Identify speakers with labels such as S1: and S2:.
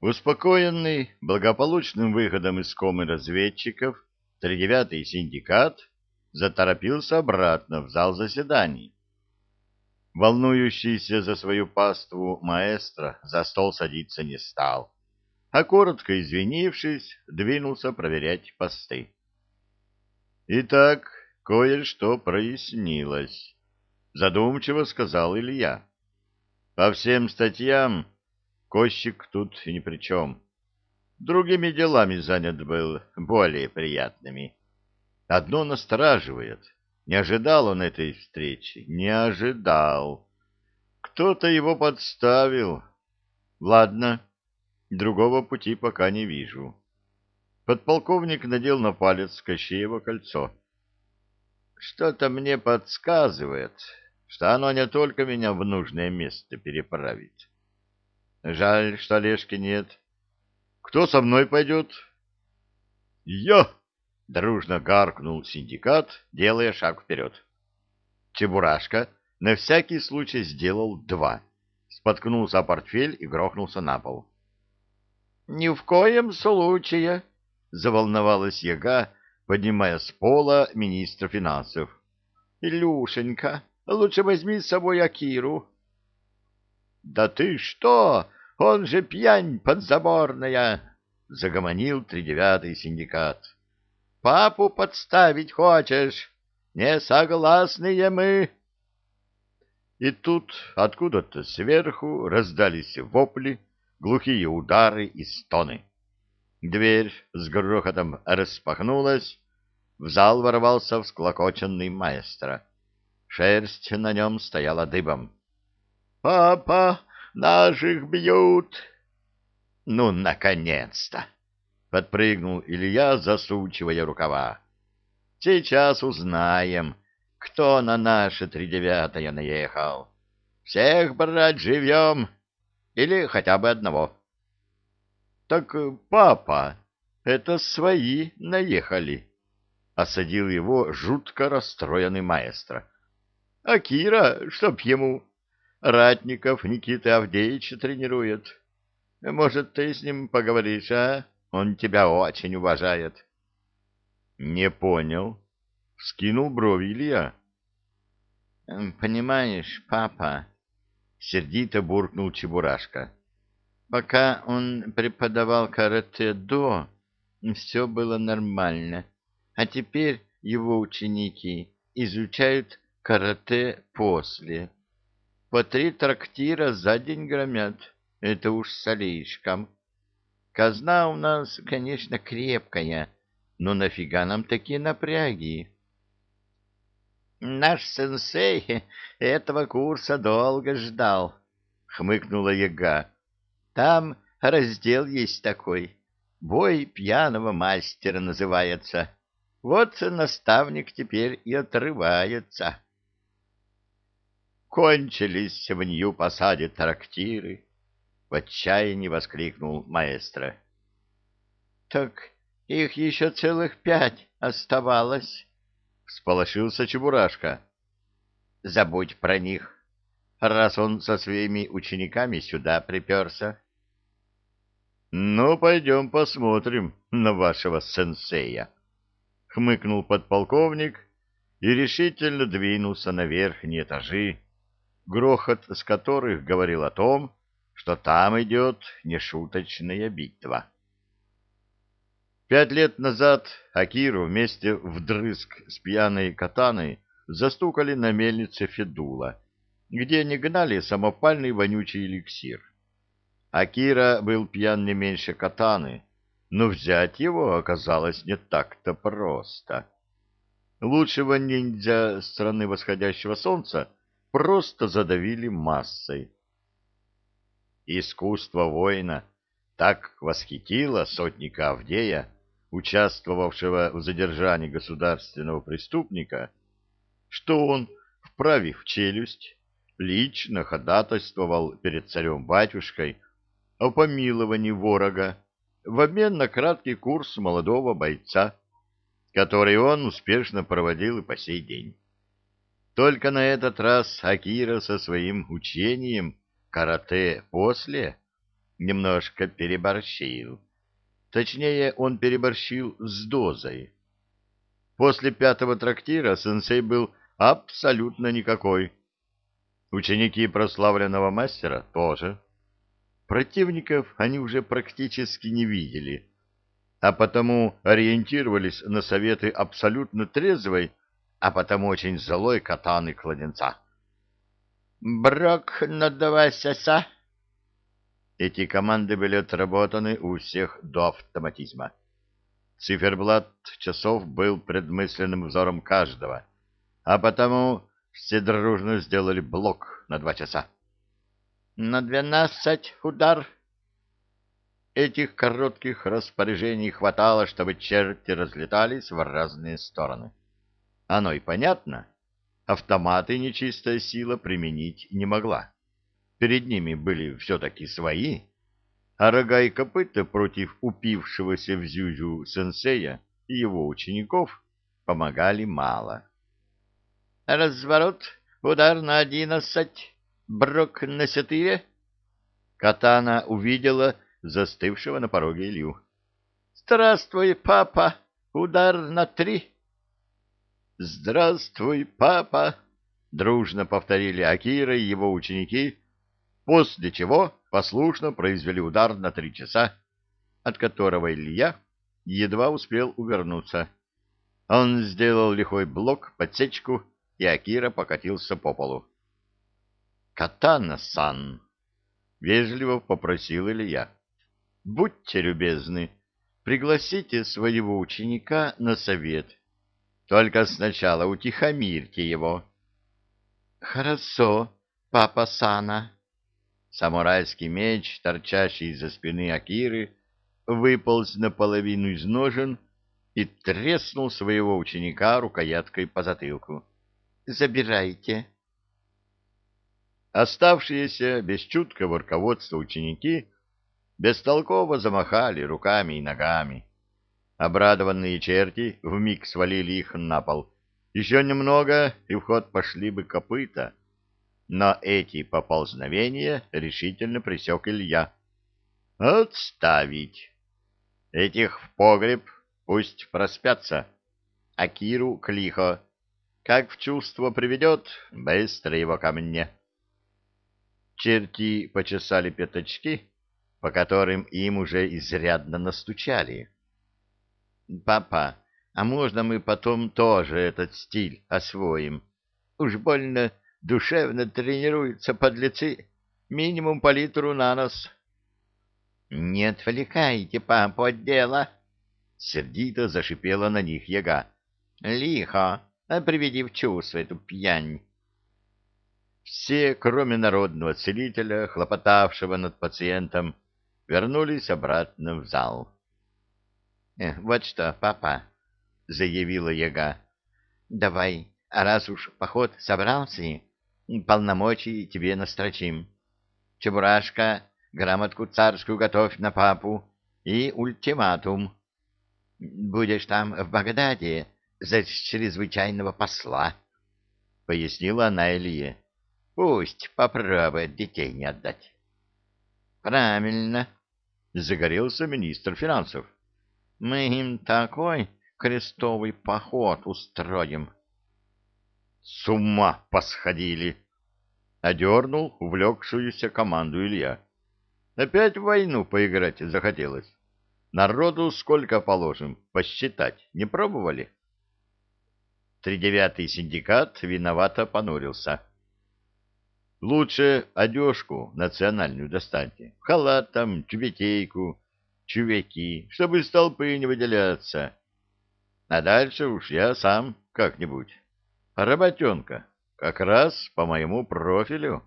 S1: Успокоенный благополучным выходом из комы разведчиков, тридевятый синдикат заторопился обратно в зал заседаний. Волнующийся за свою паству маэстро за стол садиться не стал, а коротко извинившись, двинулся проверять посты. Итак, кое-что прояснилось, задумчиво сказал Илья. По всем статьям Кощик тут ни при чем. Другими делами занят был, более приятными. Одно настораживает. Не ожидал он этой встречи, не ожидал. Кто-то его подставил. Ладно, другого пути пока не вижу. Подполковник надел на палец Кощеево кольцо. Что-то мне подсказывает, что оно не только меня в нужное место переправит. Жаль, что Олежки нет. Кто со мной пойдет? Я! Дружно гаркнул синдикат, делая шаг вперед. Чебурашка на всякий случай сделал два. Споткнулся о портфель и грохнулся на пол. — Ни в коем случае! — заволновалась яга, поднимая с пола министра финансов. — Илюшенька, лучше возьми с собой Акиру. — Да ты что? Он же пьянь подзаборная! — загомонил тридевятый синдикат. — Папу подставить хочешь? Не согласные мы! И тут откуда-то сверху раздались вопли, глухие удары и стоны. Дверь с грохотом распахнулась, в зал ворвался всклокоченный маэстро. Шерсть на нем стояла дыбом. — Папа! Наших бьют. Ну, наконец-то! Подпрыгнул Илья, засучивая рукава. Сейчас узнаем, кто на наше тридевятое наехал. Всех брать живьем или хотя бы одного. Так, папа, это свои наехали. Осадил его жутко расстроенный маэстро. А Кира, чтоб ему Ратников Никита Авдеевич тренирует. Может, ты с ним поговоришь, а? Он тебя очень уважает. — Не понял. Скинул брови Илья. — Понимаешь, папа, — сердито буркнул Чебурашка, — пока он преподавал карате-до, все было нормально, а теперь его ученики изучают карате после. По три трактира за день громят. Это уж слишком. Казна у нас, конечно, крепкая, но нафига нам такие напряги? Наш сенсей этого курса долго ждал, хмыкнула яга. Там раздел есть такой. Бой пьяного мастера называется. Вот наставник теперь и отрывается. Кончились в нью посаде трактиры, — в отчаянии воскликнул маэстро. — Так их еще целых пять оставалось, — всполошился Чебурашка. — Забудь про них, раз он со своими учениками сюда приперся. — Ну, пойдем посмотрим на вашего сенсея, — хмыкнул подполковник и решительно двинулся на верхние этажи, грохот с которых говорил о том, что там идет нешуточная битва. Пять лет назад Акиру вместе вдрызг с пьяной катаной застукали на мельнице Федула, где они гнали самопальный вонючий эликсир. Акира был пьян не меньше катаны, но взять его оказалось не так-то просто. Лучшего ниндзя страны восходящего солнца просто задавили массой. Искусство воина так восхитило сотника Авдея, участвовавшего в задержании государственного преступника, что он, вправив челюсть, лично ходатайствовал перед царем-батюшкой о помиловании ворога в обмен на краткий курс молодого бойца, который он успешно проводил и по сей день. Только на этот раз Акира со своим учением карате после немножко переборщил. Точнее, он переборщил с дозой. После пятого трактира сенсей был абсолютно никакой. Ученики прославленного мастера тоже. Противников они уже практически не видели, а потому ориентировались на советы абсолютно трезвой, а потому очень злой катаны-кладенца. «Брок, надавайся, са!» Эти команды были отработаны у всех до автоматизма. Циферблат часов был предмысленным взором каждого, а потому все дружно сделали блок на два часа. «На двенадцать удар!» Этих коротких распоряжений хватало, чтобы черти разлетались в разные стороны. Оно и понятно. Автоматы нечистая сила применить не могла. Перед ними были все-таки свои, а рога и копыта против упившегося в зюзю сенсея и его учеников помогали мало. «Разворот, удар на одиннадцать, брок на четыре». Катана увидела застывшего на пороге Илью. «Здравствуй, папа! Удар на три!» «Здравствуй, папа!» — дружно повторили Акира и его ученики, после чего послушно произвели удар на три часа, от которого Илья едва успел увернуться. Он сделал лихой блок, подсечку, и Акира покатился по полу. «Катана-сан!» — вежливо попросил Илья. «Будьте любезны, пригласите своего ученика на совет. Только сначала утихомирьте его». «Хорошо, папа Сана», Самурайский меч, торчащий из-за спины Акиры, выполз наполовину из ножен и треснул своего ученика рукояткой по затылку. «Забирайте». Оставшиеся без чуткого руководства ученики бестолково замахали руками и ногами. Обрадованные черти вмиг свалили их на пол. Еще немного, и в ход пошли бы копыта — но эти поползновения решительно пресек Илья. «Отставить! Этих в погреб, пусть проспятся, а Киру к лихо. Как в чувство приведет, быстро его ко мне». Черти почесали пятачки, по которым им уже изрядно настучали. «Папа, а можно мы потом тоже этот стиль освоим? Уж больно Душевно тренируются подлецы. Минимум по литру на нос. — Не отвлекайте папу от дела! — сердито зашипела на них яга. — Лихо, а приведи в чувство эту пьянь. Все, кроме народного целителя, хлопотавшего над пациентом, вернулись обратно в зал. «Э, — Вот что, папа, — заявила яга, — давай, а раз уж поход собрался, полномочий тебе настрочим. Чебурашка, грамотку царскую готовь на папу и ультиматум. Будешь там в Багдаде за чрезвычайного посла, — пояснила она Илье. — Пусть попробует детей не отдать. — Правильно, — загорелся министр финансов. — Мы им такой крестовый поход устроим. — с ума посходили! — одернул увлекшуюся команду Илья. Опять в войну поиграть захотелось. Народу сколько положим, посчитать не пробовали? Тридевятый синдикат виновато понурился. Лучше одежку национальную достаньте, халат там, чубетейку, чувяки, чтобы из толпы не выделяться. А дальше уж я сам как-нибудь. Работенка. Как раз по моему профилю.